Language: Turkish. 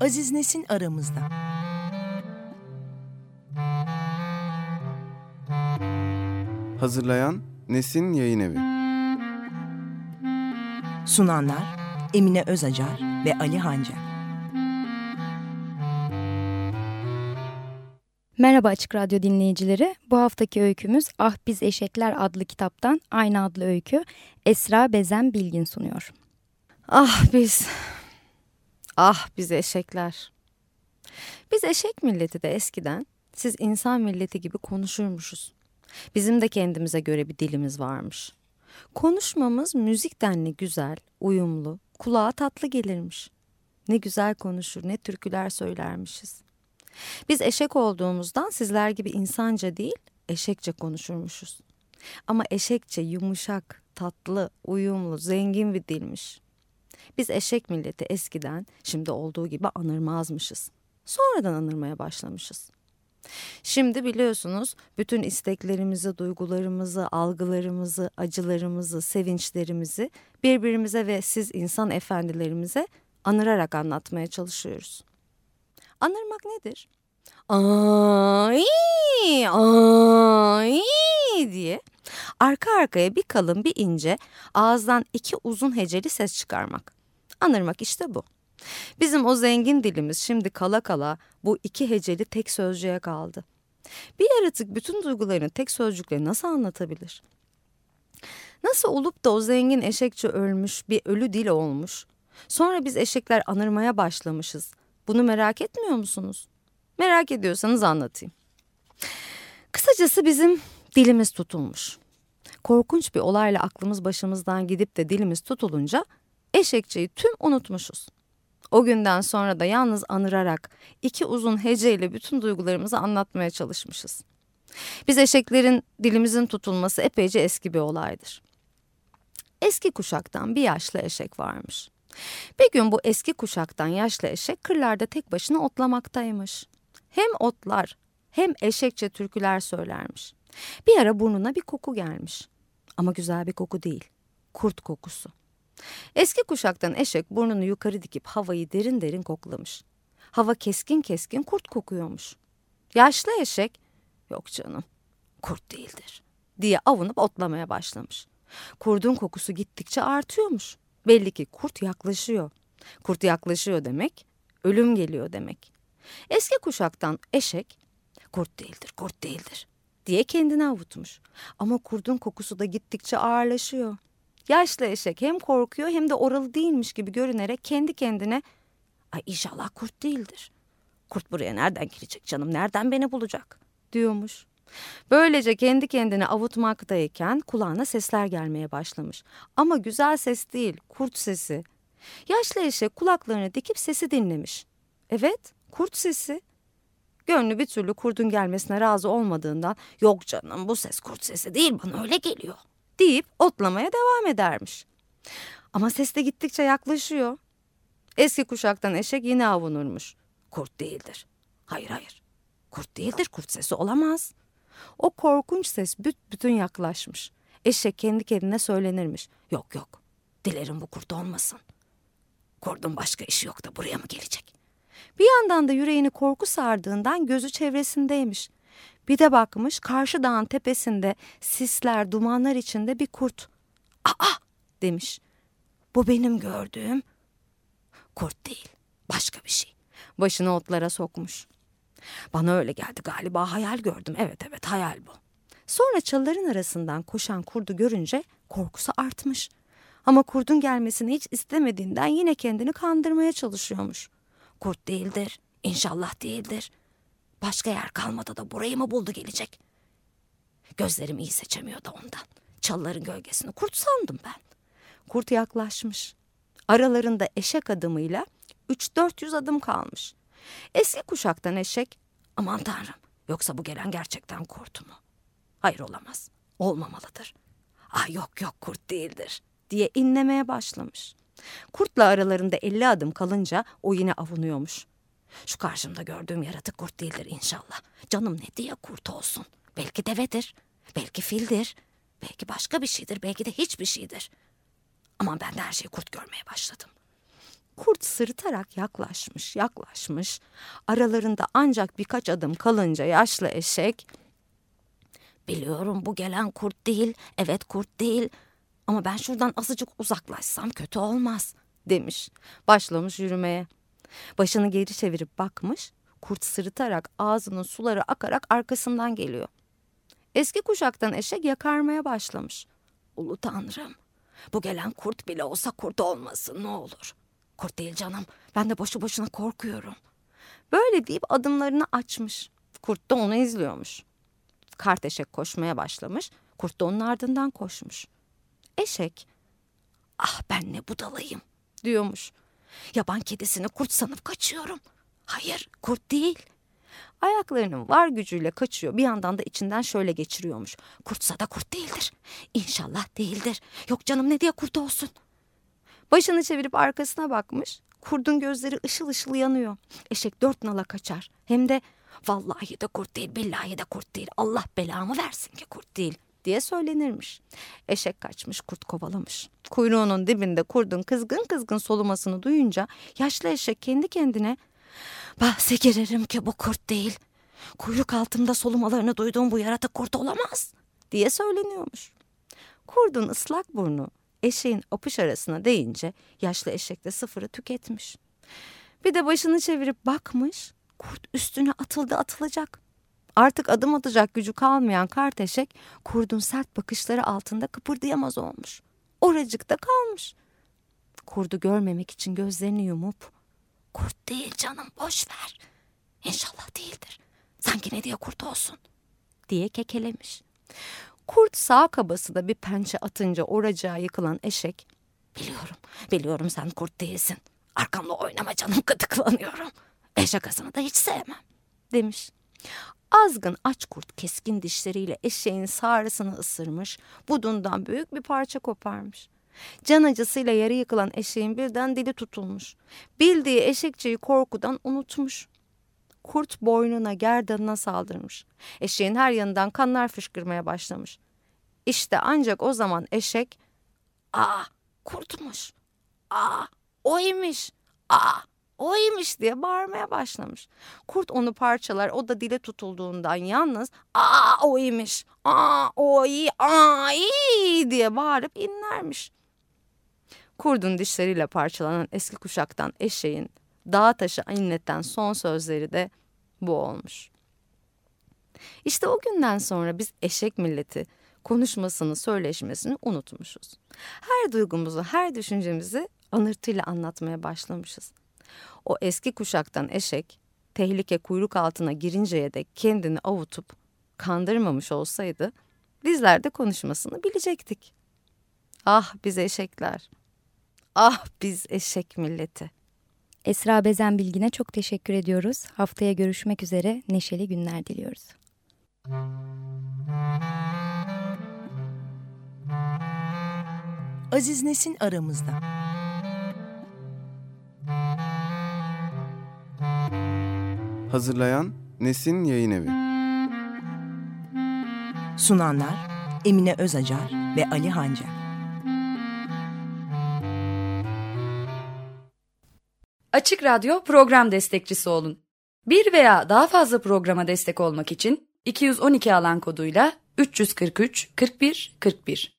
Aziz Nesin aramızda. Hazırlayan Nesin Yayın Evi. Sunanlar Emine Özacar ve Ali Hancar. Merhaba Açık Radyo dinleyicileri. Bu haftaki öykümüz Ah Biz Eşekler adlı kitaptan aynı adlı öykü Esra Bezen Bilgin sunuyor. Ah biz, ah biz eşekler. Biz eşek milleti de eskiden siz insan milleti gibi konuşurmuşuz. Bizim de kendimize göre bir dilimiz varmış. Konuşmamız müzik denli güzel, uyumlu, kulağa tatlı gelirmiş. Ne güzel konuşur, ne türküler söylermişiz. Biz eşek olduğumuzdan sizler gibi insanca değil, eşekçe konuşurmuşuz. Ama eşekçe yumuşak, tatlı, uyumlu, zengin bir dilmiş. Biz eşek milleti eskiden şimdi olduğu gibi anırmazmışız. Sonradan anırmaya başlamışız. Şimdi biliyorsunuz bütün isteklerimizi, duygularımızı, algılarımızı, acılarımızı, sevinçlerimizi birbirimize ve siz insan efendilerimize anırarak anlatmaya çalışıyoruz. Anırmak nedir? Ay, ay diye arka arkaya bir kalın bir ince ağızdan iki uzun heceli ses çıkarmak. Anırmak işte bu. Bizim o zengin dilimiz şimdi kala kala bu iki heceli tek sözcüğe kaldı. Bir yaratık bütün duygularını tek sözcükle nasıl anlatabilir? Nasıl olup da o zengin eşekçe ölmüş bir ölü dil olmuş? Sonra biz eşekler anırmaya başlamışız. Bunu merak etmiyor musunuz? Merak ediyorsanız anlatayım. Kısacası bizim dilimiz tutulmuş. Korkunç bir olayla aklımız başımızdan gidip de dilimiz tutulunca eşekçeyi tüm unutmuşuz. O günden sonra da yalnız anırarak iki uzun heceyle bütün duygularımızı anlatmaya çalışmışız. Biz eşeklerin dilimizin tutulması epeyce eski bir olaydır. Eski kuşaktan bir yaşlı eşek varmış. Bir gün bu eski kuşaktan yaşlı eşek kırlarda tek başına otlamaktaymış. Hem otlar hem eşekçe türküler söylermiş. Bir ara burnuna bir koku gelmiş. Ama güzel bir koku değil. Kurt kokusu. Eski kuşaktan eşek burnunu yukarı dikip havayı derin derin koklamış. Hava keskin keskin kurt kokuyormuş. Yaşlı eşek, yok canım kurt değildir diye avunup otlamaya başlamış. Kurdun kokusu gittikçe artıyormuş. Belli ki kurt yaklaşıyor. Kurt yaklaşıyor demek, ölüm geliyor demek. Eski kuşaktan eşek, kurt değildir, kurt değildir diye kendini avutmuş. Ama kurdun kokusu da gittikçe ağırlaşıyor. Yaşlı eşek hem korkuyor hem de oralı değilmiş gibi görünerek kendi kendine Ay inşallah kurt değildir. Kurt buraya nereden girecek canım nereden beni bulacak diyormuş. Böylece kendi kendine avutmaktayken kulağına sesler gelmeye başlamış. Ama güzel ses değil kurt sesi. Yaşlı eşek kulaklarını dikip sesi dinlemiş. Evet kurt sesi. Gönlü bir türlü kurdun gelmesine razı olmadığından yok canım bu ses kurt sesi değil bana öyle geliyor deyip otlamaya devam edermiş. Ama ses de gittikçe yaklaşıyor. Eski kuşaktan eşek yine avunurmuş. Kurt değildir. Hayır hayır. Kurt değildir kurt sesi olamaz. O korkunç ses büt bütün yaklaşmış. Eşek kendi kendine söylenirmiş. Yok yok dilerim bu kurt olmasın. Kurdun başka işi yok da buraya mı gelecek? Bir yandan da yüreğini korku sardığından gözü çevresindeymiş. Bir de bakmış karşı dağın tepesinde sisler, dumanlar içinde bir kurt. Aa demiş. Bu benim gördüğüm kurt değil, başka bir şey. Başını otlara sokmuş. Bana öyle geldi galiba hayal gördüm. Evet evet hayal bu. Sonra çalıların arasından koşan kurdu görünce korkusu artmış. Ama kurdun gelmesini hiç istemediğinden yine kendini kandırmaya çalışıyormuş. Kurt değildir, inşallah değildir. Başka yer kalmadı da burayı mı buldu gelecek? Gözlerim iyi seçemiyor da ondan. Çalıların gölgesini kurt sandım ben. Kurt yaklaşmış. Aralarında eşek adımıyla 3-400 adım kalmış. Eski kuşaktan eşek aman tanrım yoksa bu gelen gerçekten kurt mu? Hayır olamaz olmamalıdır. Ah yok yok kurt değildir diye inlemeye başlamış. Kurtla aralarında 50 adım kalınca o yine avunuyormuş. Şu karşımda gördüğüm yaratık kurt değildir inşallah. Canım ne diye kurt olsun. Belki devedir, belki fildir, belki başka bir şeydir, belki de hiçbir şeydir. Ama ben de her şeyi kurt görmeye başladım. Kurt sırıtarak yaklaşmış, yaklaşmış. Aralarında ancak birkaç adım kalınca yaşlı eşek... Biliyorum bu gelen kurt değil, evet kurt değil. Ama ben şuradan azıcık uzaklaşsam kötü olmaz demiş. Başlamış yürümeye. Başını geri çevirip bakmış. Kurt sırıtarak ağzının suları akarak arkasından geliyor. Eski kuşaktan eşek yakarmaya başlamış. Ulu tanrım bu gelen kurt bile olsa kurt olmasın ne olur. Kurt değil canım ben de boşu boşuna korkuyorum. Böyle deyip adımlarını açmış. Kurt da onu izliyormuş. Kart eşek koşmaya başlamış. Kurt da onun ardından koşmuş. Eşek ah ben ne budalayım diyormuş. Yaban kedisini kurt sanıp kaçıyorum. Hayır kurt değil. Ayaklarının var gücüyle kaçıyor. Bir yandan da içinden şöyle geçiriyormuş. Kurtsa da kurt değildir. İnşallah değildir. Yok canım ne diye kurt olsun. Başını çevirip arkasına bakmış. Kurdun gözleri ışıl ışıl yanıyor. Eşek dört nala kaçar. Hem de vallahi de kurt değil, billahi de kurt değil. Allah belamı versin ki kurt değil diye söylenirmiş. Eşek kaçmış, kurt kovalamış. Kuyruğunun dibinde kurdun kızgın kızgın solumasını duyunca yaşlı eşek kendi kendine Bahse girerim ki bu kurt değil. Kuyruk altımda solumalarını duyduğum bu yaratık kurt olamaz diye söyleniyormuş. Kurdun ıslak burnu eşeğin apış arasına değince yaşlı eşek de sıfırı tüketmiş. Bir de başını çevirip bakmış kurt üstüne atıldı atılacak. Artık adım atacak gücü kalmayan kart eşek kurdun sert bakışları altında kıpırdayamaz olmuş. Oracıkta kalmış. Kurdu görmemek için gözlerini yumup Kurt değil canım boş ver. İnşallah değildir. Sanki ne diye kurt olsun diye kekelemiş. Kurt sağ kabasına bir pençe atınca oracağa yıkılan eşek. Biliyorum, biliyorum sen kurt değilsin. Arkamda oynama canım gıdıklanıyorum. Eşekasını da hiç sevmem demiş. Azgın aç kurt keskin dişleriyle eşeğin sağrısını ısırmış, budundan büyük bir parça koparmış. Can acısıyla yarı yıkılan eşeğin birden dili tutulmuş. Bildiği eşekçeyi korkudan unutmuş. Kurt boynuna gerdanına saldırmış. Eşeğin her yanından kanlar fışkırmaya başlamış. İşte ancak o zaman eşek ''Aa kurtmuş, aa o imiş, aa o imiş diye bağırmaya başlamış. Kurt onu parçalar o da dile tutulduğundan yalnız ''Aa o imiş, aa o iyi, aa diye bağırıp inlermiş. Kurdun dişleriyle parçalanan eski kuşaktan eşeğin dağ taşı inletten son sözleri de bu olmuş. İşte o günden sonra biz eşek milleti konuşmasını, söyleşmesini unutmuşuz. Her duygumuzu, her düşüncemizi anırtıyla anlatmaya başlamışız. O eski kuşaktan eşek, tehlike kuyruk altına girinceye dek kendini avutup kandırmamış olsaydı, bizler de konuşmasını bilecektik. Ah biz eşekler, Ah biz eşek milleti. Esra Bezen Bilgin'e çok teşekkür ediyoruz. Haftaya görüşmek üzere. Neşeli günler diliyoruz. Aziz Nesin aramızda. Hazırlayan Nesin Yayın Evi. Sunanlar Emine Özacar ve Ali Hancar. Açık Radyo program destekçisi olun. Bir veya daha fazla programa destek olmak için 212 alan koduyla 343 41 41